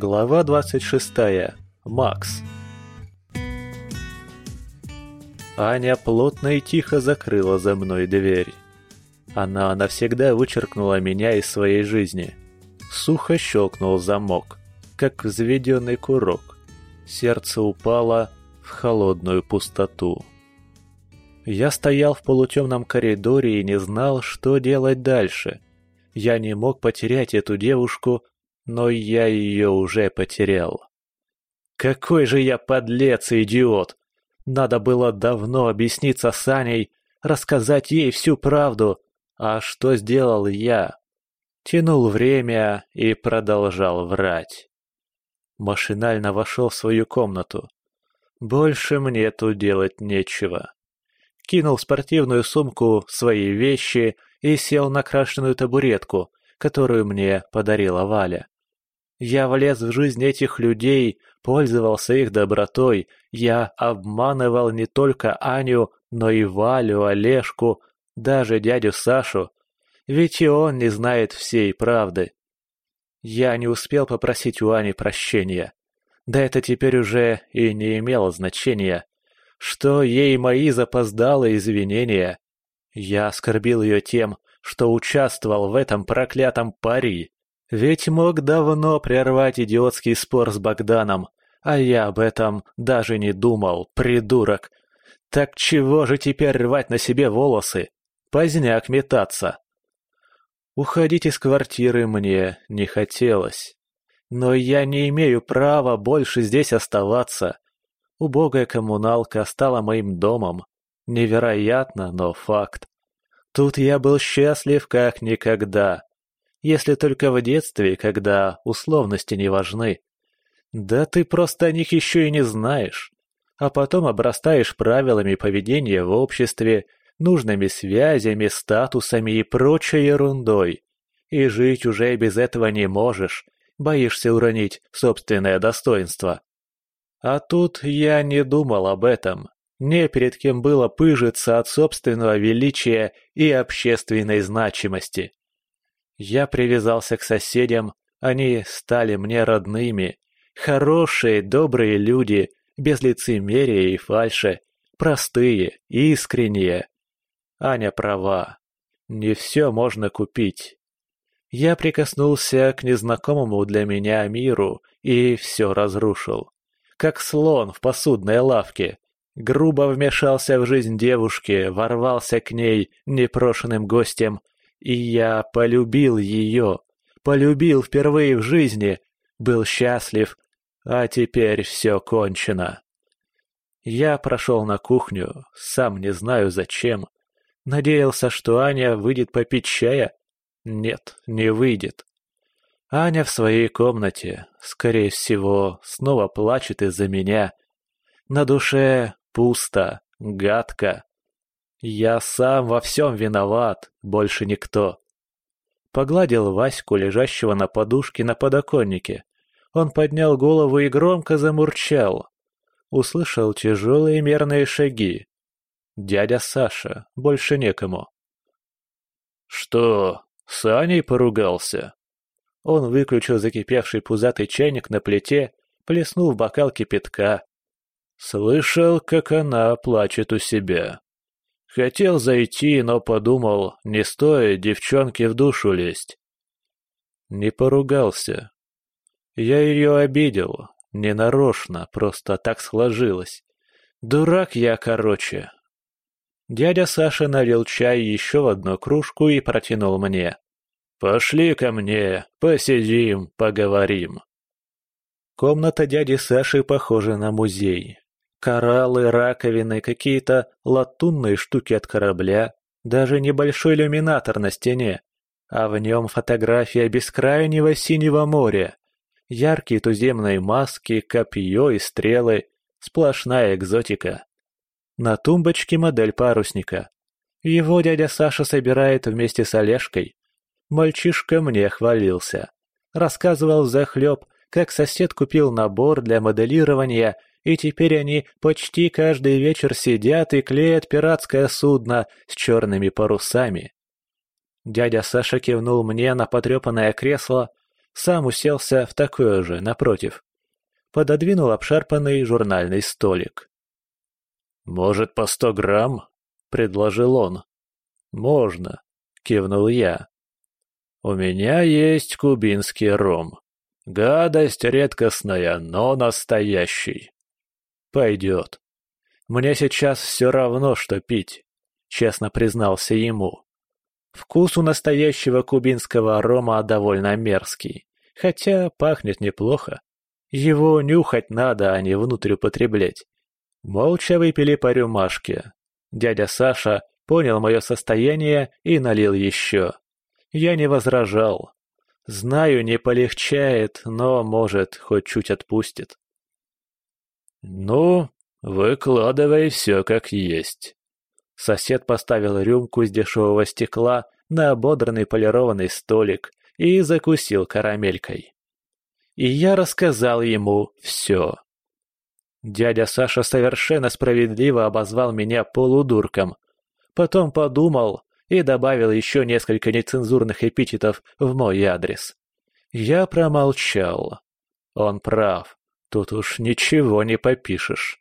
Глава 26. Макс. Аня плотно и тихо закрыла за мной дверь. Она навсегда вычеркнула меня из своей жизни. Сухо щелкнул замок, как взведенный курок. Сердце упало в холодную пустоту. Я стоял в полутемном коридоре и не знал, что делать дальше. Я не мог потерять эту девушку, но я ее уже потерял. Какой же я подлец и идиот! Надо было давно объясниться с Аней, рассказать ей всю правду. А что сделал я? Тянул время и продолжал врать. Машинально вошел в свою комнату. Больше мне тут делать нечего. Кинул в спортивную сумку свои вещи и сел на крашеную табуретку, которую мне подарила Валя. Я влез в жизнь этих людей, пользовался их добротой. Я обманывал не только Аню, но и Валю, Олежку, даже дядю Сашу. Ведь и он не знает всей правды. Я не успел попросить у Ани прощения. Да это теперь уже и не имело значения. Что ей мои запоздалые извинения? Я оскорбил ее тем, что участвовал в этом проклятом пари. Ведь мог давно прервать идиотский спор с Богданом, а я об этом даже не думал, придурок. Так чего же теперь рвать на себе волосы? Поздняк метаться. Уходить из квартиры мне не хотелось. Но я не имею права больше здесь оставаться. Убогая коммуналка стала моим домом. Невероятно, но факт. Тут я был счастлив как никогда если только в детстве, когда условности не важны. Да ты просто о них еще и не знаешь. А потом обрастаешь правилами поведения в обществе, нужными связями, статусами и прочей ерундой. И жить уже без этого не можешь, боишься уронить собственное достоинство. А тут я не думал об этом. Не перед кем было пыжиться от собственного величия и общественной значимости. Я привязался к соседям, они стали мне родными. Хорошие, добрые люди, без лицемерия и фальши, простые, искренние. Аня права. Не все можно купить. Я прикоснулся к незнакомому для меня миру и все разрушил. Как слон в посудной лавке. Грубо вмешался в жизнь девушки, ворвался к ней непрошенным гостем и я полюбил ее, полюбил впервые в жизни, был счастлив, а теперь все кончено. Я прошел на кухню, сам не знаю зачем. Надеялся, что Аня выйдет попить чая. Нет, не выйдет. Аня в своей комнате, скорее всего, снова плачет из-за меня. На душе пусто, гадко. Я сам во всем виноват, больше никто. Погладил Ваську, лежащего на подушке на подоконнике. Он поднял голову и громко замурчал. Услышал тяжелые мерные шаги. Дядя Саша, больше некому. «Что, с Аней поругался?» Он выключил закипевший пузатый чайник на плите, плеснул в бокал кипятка. Слышал, как она плачет у себя. Хотел зайти, но подумал, не стоит девчонке в душу лезть. Не поругался. Я ее обидел, ненарочно, просто так сложилось. Дурак я, короче. Дядя Саша налил чай еще в одну кружку и протянул мне. «Пошли ко мне, посидим, поговорим». Комната дяди Саши похожа на музей. Кораллы, раковины, какие-то латунные штуки от корабля, даже небольшой иллюминатор на стене, а в нем фотография бескрайнего синего моря. Яркие туземные маски, копье и стрелы, сплошная экзотика. На тумбочке модель парусника. Его дядя Саша собирает вместе с Олежкой. Мальчишка мне хвалился. Рассказывал захлеб, как сосед купил набор для моделирования и теперь они почти каждый вечер сидят и клеят пиратское судно с черными парусами. Дядя Саша кивнул мне на потрепанное кресло, Сам уселся в такое же, напротив. Пододвинул обшарпанный журнальный столик. «Может, по сто грамм?» — предложил он. «Можно», — кивнул я. «У меня есть кубинский ром. Гадость редкостная, но настоящий. Пойдет. Мне сейчас все равно, что пить», — честно признался ему. Вкус у настоящего кубинского рома довольно мерзкий, хотя пахнет неплохо. Его нюхать надо, а не внутрь употреблять. Молча выпили по рюмашке. Дядя Саша понял мое состояние и налил еще. Я не возражал. Знаю, не полегчает, но, может, хоть чуть отпустит. «Ну, выкладывай все как есть». Сосед поставил рюмку из дешевого стекла на ободранный полированный столик и закусил карамелькой. И я рассказал ему все. Дядя Саша совершенно справедливо обозвал меня полудурком. Потом подумал и добавил еще несколько нецензурных эпитетов в мой адрес. Я промолчал. Он прав, тут уж ничего не попишешь.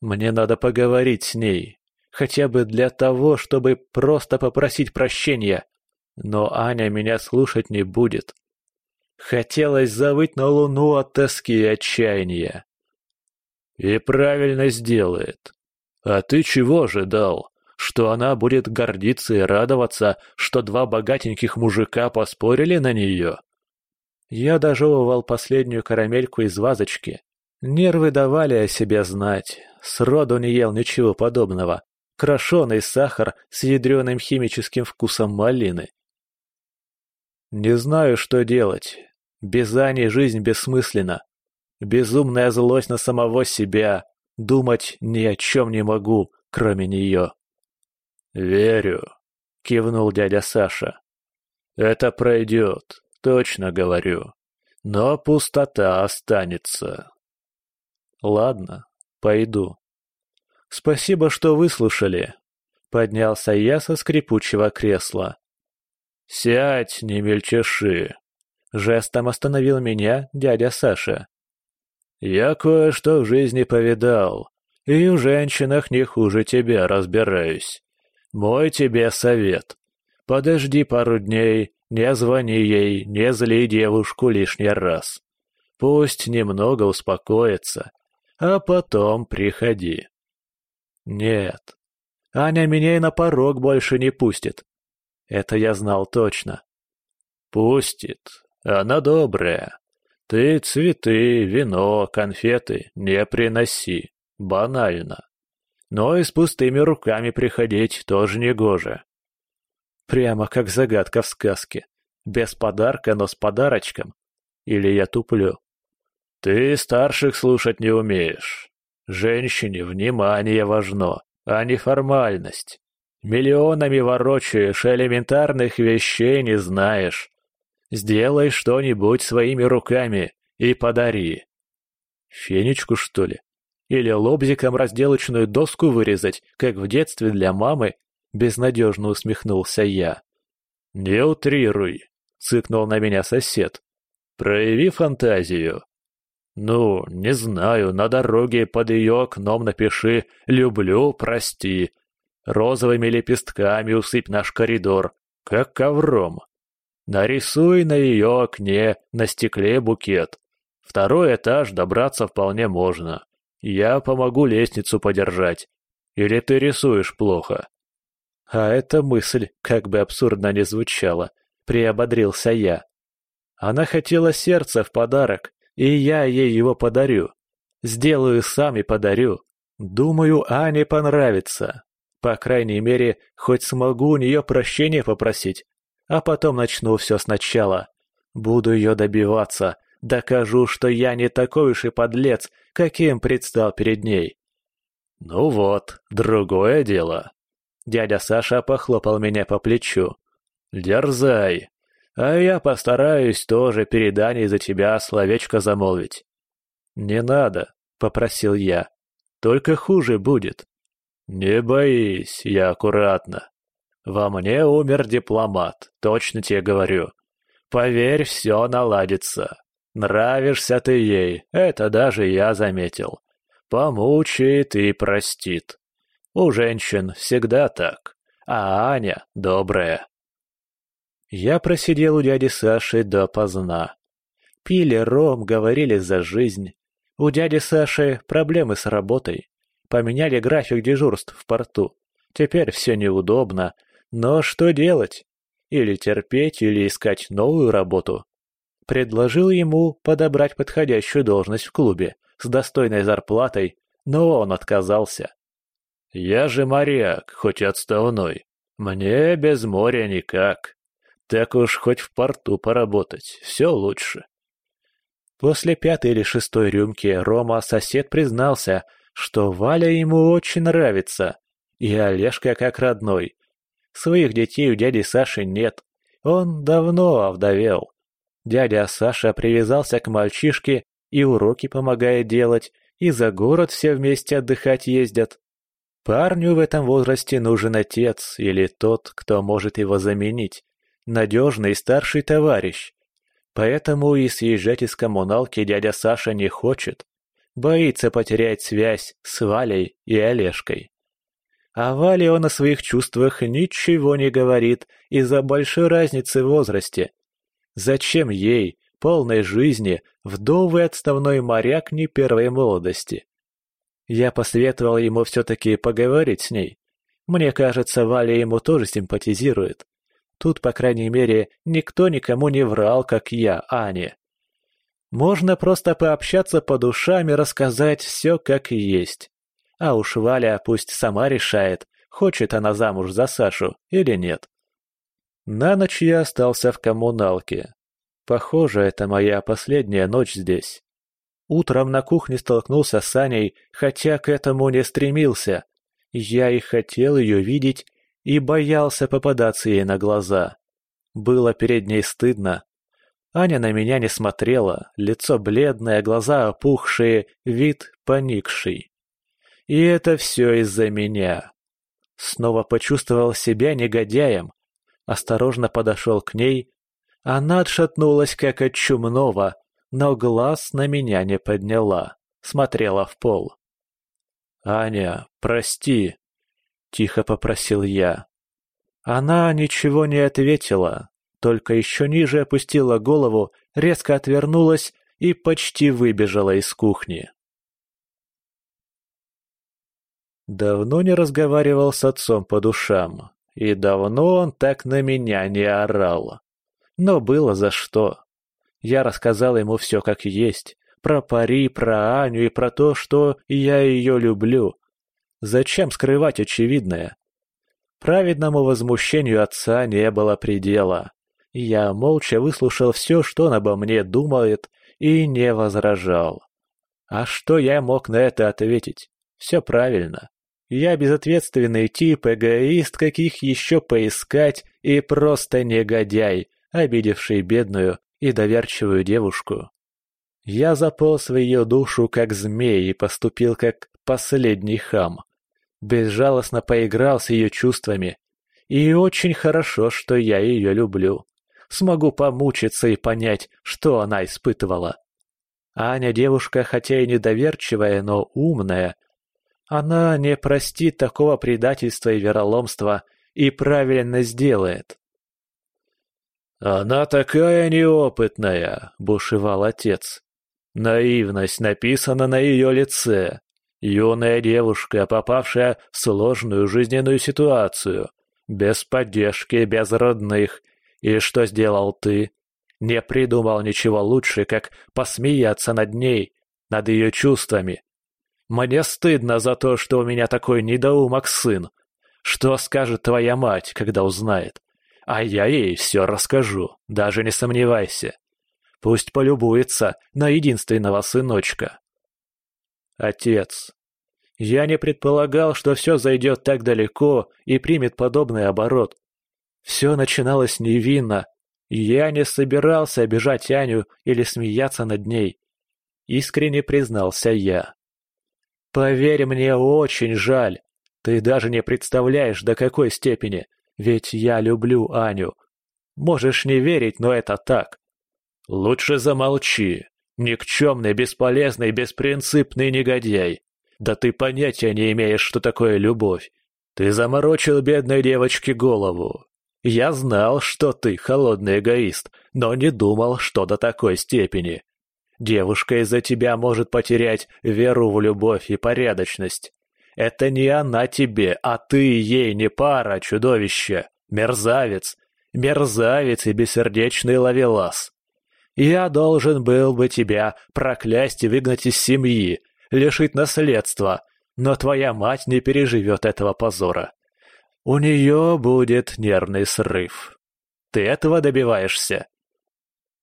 Мне надо поговорить с ней, хотя бы для того, чтобы просто попросить прощения. Но Аня меня слушать не будет. Хотелось завыть на луну от тоски и отчаяния. И правильно сделает. А ты чего ожидал? Что она будет гордиться и радоваться, что два богатеньких мужика поспорили на нее? Я дожевывал последнюю карамельку из вазочки. Нервы давали о себе знать. Сроду не ел ничего подобного. Крошеный сахар с ядреным химическим вкусом малины. Не знаю, что делать. Без Ани жизнь бессмысленна. Безумная злость на самого себя. Думать ни о чем не могу, кроме нее. «Верю», — кивнул дядя Саша. «Это пройдет, точно говорю. Но пустота останется». «Ладно, пойду». «Спасибо, что выслушали», — поднялся я со скрипучего кресла. «Сядь, не мельчеши», — жестом остановил меня дядя Саша. «Я кое-что в жизни повидал, и в женщинах не хуже тебя разбираюсь. Мой тебе совет. Подожди пару дней, не звони ей, не зли девушку лишний раз. Пусть немного успокоится, а потом приходи». «Нет, Аня меня и на порог больше не пустит. Это я знал точно». «Пустит. Она добрая. Ты цветы, вино, конфеты не приноси. Банально. Но и с пустыми руками приходить тоже не гоже. Прямо как загадка в сказке. Без подарка, но с подарочком. Или я туплю? Ты старших слушать не умеешь. Женщине внимание важно, а не формальность. Миллионами ворочаешь, элементарных вещей не знаешь. Сделай что-нибудь своими руками и подари. Фенечку, что ли? Или лобзиком разделочную доску вырезать, как в детстве для мамы? Безнадежно усмехнулся я. Не утрируй, цыкнул на меня сосед. Прояви фантазию. Ну, не знаю, на дороге под ее окном напиши «люблю, прости». Розовыми лепестками усыпь наш коридор, как ковром. Нарисуй на ее окне на стекле букет. Второй этаж добраться вполне можно. Я помогу лестницу подержать. Или ты рисуешь плохо?» А эта мысль, как бы абсурдно ни звучала, приободрился я. Она хотела сердце в подарок, и я ей его подарю. Сделаю сам и подарю. Думаю, Ане понравится. По крайней мере, хоть смогу у нее прощения попросить, а потом начну все сначала. Буду ее добиваться, докажу, что я не такой уж и подлец, каким предстал перед ней. Ну вот, другое дело. Дядя Саша похлопал меня по плечу. Дерзай, а я постараюсь тоже перед Аней за тебя словечко замолвить. Не надо, попросил я, только хуже будет. Не боись, я аккуратно. Во мне умер дипломат, точно тебе говорю. Поверь, все наладится. Нравишься ты ей, это даже я заметил. Помучает и простит. У женщин всегда так, а Аня добрая. Я просидел у дяди Саши допоздна. Пили ром, говорили за жизнь. У дяди Саши проблемы с работой. Поменяли график дежурств в порту. Теперь все неудобно. Но что делать? Или терпеть, или искать новую работу. Предложил ему подобрать подходящую должность в клубе с достойной зарплатой, но он отказался. «Я же моряк, хоть отставной. Мне без моря никак. Так уж хоть в порту поработать, все лучше». После пятой или шестой рюмки Рома сосед признался, что Валя ему очень нравится, и Олежка как родной. Своих детей у дяди Саши нет, он давно овдовел. Дядя Саша привязался к мальчишке и уроки помогает делать, и за город все вместе отдыхать ездят. Парню в этом возрасте нужен отец или тот, кто может его заменить, надежный старший товарищ. Поэтому и съезжать из коммуналки дядя Саша не хочет. Боится потерять связь с Валей и Олежкой. А Вале он о своих чувствах ничего не говорит из-за большой разницы в возрасте. Зачем ей, полной жизни, вдовый отставной моряк не первой молодости? Я посоветовал ему все-таки поговорить с ней. Мне кажется, Валя ему тоже симпатизирует. Тут, по крайней мере, никто никому не врал, как я, Ане. Можно просто пообщаться по душам и рассказать все как есть. А уж Валя пусть сама решает, хочет она замуж за Сашу или нет. На ночь я остался в коммуналке. Похоже, это моя последняя ночь здесь. Утром на кухне столкнулся с Аней, хотя к этому не стремился. Я и хотел ее видеть, и боялся попадаться ей на глаза. Было перед ней стыдно. Аня на меня не смотрела, лицо бледное, глаза опухшие, вид поникший. И это все из-за меня. Снова почувствовал себя негодяем, осторожно подошел к ней. Она отшатнулась, как от чумного, но глаз на меня не подняла, смотрела в пол. «Аня, прости», — тихо попросил я. Она ничего не ответила, только еще ниже опустила голову, резко отвернулась и почти выбежала из кухни. Давно не разговаривал с отцом по душам. И давно он так на меня не орал. Но было за что. Я рассказал ему все как есть. Про пари, про Аню и про то, что я ее люблю. Зачем скрывать очевидное? Праведному возмущению отца не было предела. Я молча выслушал все, что он обо мне думает, и не возражал. А что я мог на это ответить? Все правильно. Я безответственный тип, эгоист, каких еще поискать, и просто негодяй, обидевший бедную и доверчивую девушку. Я заполз в ее душу, как змей, и поступил как последний хам. Безжалостно поиграл с ее чувствами. И очень хорошо, что я ее люблю. Смогу помучиться и понять, что она испытывала. Аня девушка, хотя и недоверчивая, но умная, она не простит такого предательства и вероломства и правильно сделает. «Она такая неопытная», — бушевал отец. «Наивность написана на ее лице. Юная девушка, попавшая в сложную жизненную ситуацию, без поддержки, без родных. И что сделал ты? Не придумал ничего лучше, как посмеяться над ней, над ее чувствами, мне стыдно за то, что у меня такой недоумок сын. Что скажет твоя мать, когда узнает? А я ей все расскажу, даже не сомневайся. Пусть полюбуется на единственного сыночка. Отец. Я не предполагал, что все зайдет так далеко и примет подобный оборот. Все начиналось невинно, я не собирался обижать Аню или смеяться над ней. Искренне признался я. Поверь, мне очень жаль. Ты даже не представляешь, до какой степени. Ведь я люблю Аню. Можешь не верить, но это так. Лучше замолчи. Никчемный, бесполезный, беспринципный негодяй. Да ты понятия не имеешь, что такое любовь. Ты заморочил бедной девочке голову. Я знал, что ты холодный эгоист, но не думал, что до такой степени. Девушка из-за тебя может потерять веру в любовь и порядочность. Это не она тебе, а ты ей не пара, чудовище, мерзавец, мерзавец и бессердечный ловелас. Я должен был бы тебя проклясть и выгнать из семьи, лишить наследства, но твоя мать не переживет этого позора. У нее будет нервный срыв. Ты этого добиваешься?»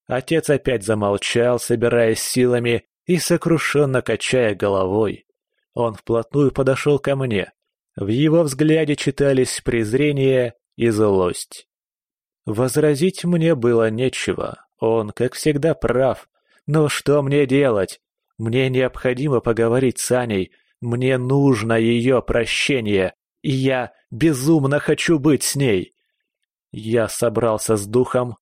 Отец опять замолчал, собираясь силами и сокрушенно качая головой. Он вплотную подошел ко мне. В его взгляде читались презрение и злость. Возразить мне было нечего. Он, как всегда, прав. Но что мне делать? Мне необходимо поговорить с Аней. Мне нужно ее прощение. И я безумно хочу быть с ней. Я собрался с духом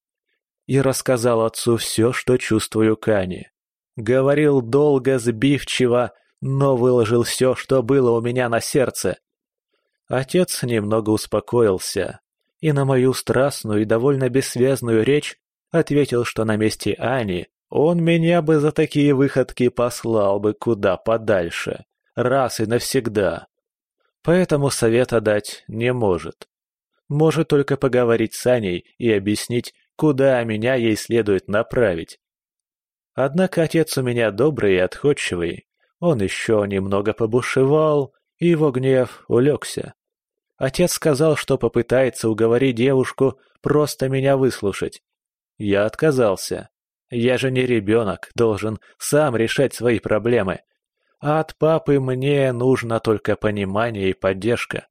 и рассказал отцу все, что чувствую к Ане. Говорил долго, сбивчиво, но выложил все, что было у меня на сердце. Отец немного успокоился и на мою страстную и довольно бессвязную речь ответил, что на месте Ани он меня бы за такие выходки послал бы куда подальше, раз и навсегда. Поэтому совета дать не может. Может только поговорить с Аней и объяснить, куда меня ей следует направить. Однако отец у меня добрый и отходчивый. Он еще немного побушевал, и его гнев улегся. Отец сказал, что попытается уговорить девушку просто меня выслушать. Я отказался. Я же не ребенок, должен сам решать свои проблемы. А от папы мне нужно только понимание и поддержка.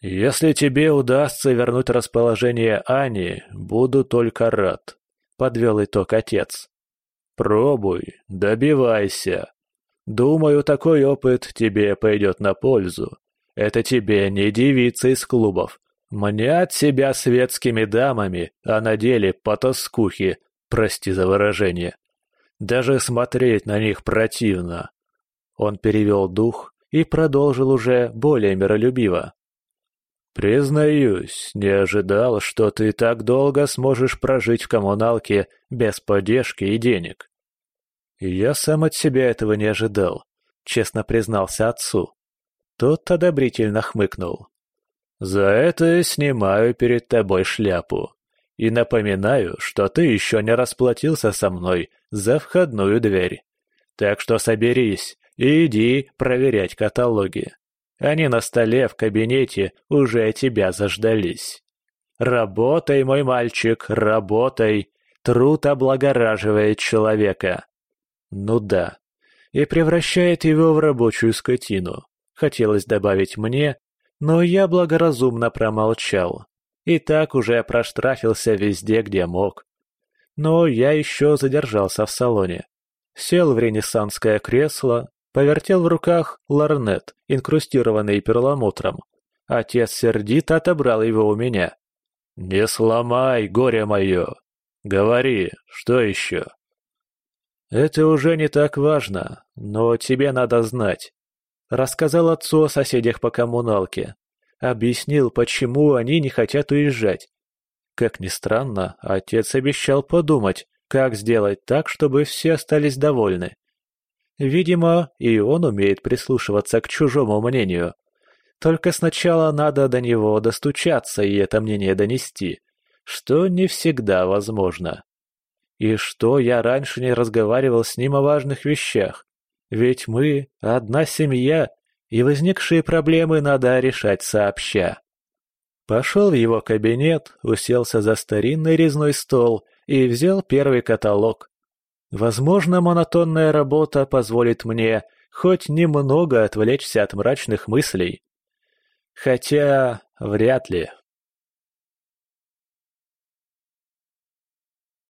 «Если тебе удастся вернуть расположение Ани, буду только рад», — подвел итог отец. «Пробуй, добивайся. Думаю, такой опыт тебе пойдет на пользу. Это тебе не девица из клубов. Мнят себя светскими дамами, а на деле потаскухи, прости за выражение. Даже смотреть на них противно. Он перевел дух и продолжил уже более миролюбиво. «Признаюсь, не ожидал, что ты так долго сможешь прожить в коммуналке без поддержки и денег». «Я сам от себя этого не ожидал», — честно признался отцу. Тот одобрительно хмыкнул. «За это снимаю перед тобой шляпу. И напоминаю, что ты еще не расплатился со мной за входную дверь. Так что соберись и иди проверять каталоги. Они на столе в кабинете уже тебя заждались. Работай, мой мальчик, работай. Труд облагораживает человека. Ну да, и превращает его в рабочую скотину хотелось добавить мне, но я благоразумно промолчал. И так уже проштрафился везде, где мог. Но я еще задержался в салоне. Сел в ренессанское кресло, повертел в руках ларнет, инкрустированный перламутром. Отец сердито отобрал его у меня. «Не сломай, горе мое! Говори, что еще?» «Это уже не так важно, но тебе надо знать. Рассказал отцу о соседях по коммуналке. Объяснил, почему они не хотят уезжать. Как ни странно, отец обещал подумать, как сделать так, чтобы все остались довольны. Видимо, и он умеет прислушиваться к чужому мнению. Только сначала надо до него достучаться и это мнение донести, что не всегда возможно. И что я раньше не разговаривал с ним о важных вещах. Ведь мы одна семья, и возникшие проблемы надо решать сообща. Пошел в его кабинет, уселся за старинный резной стол и взял первый каталог. Возможно, монотонная работа позволит мне хоть немного отвлечься от мрачных мыслей. Хотя, вряд ли.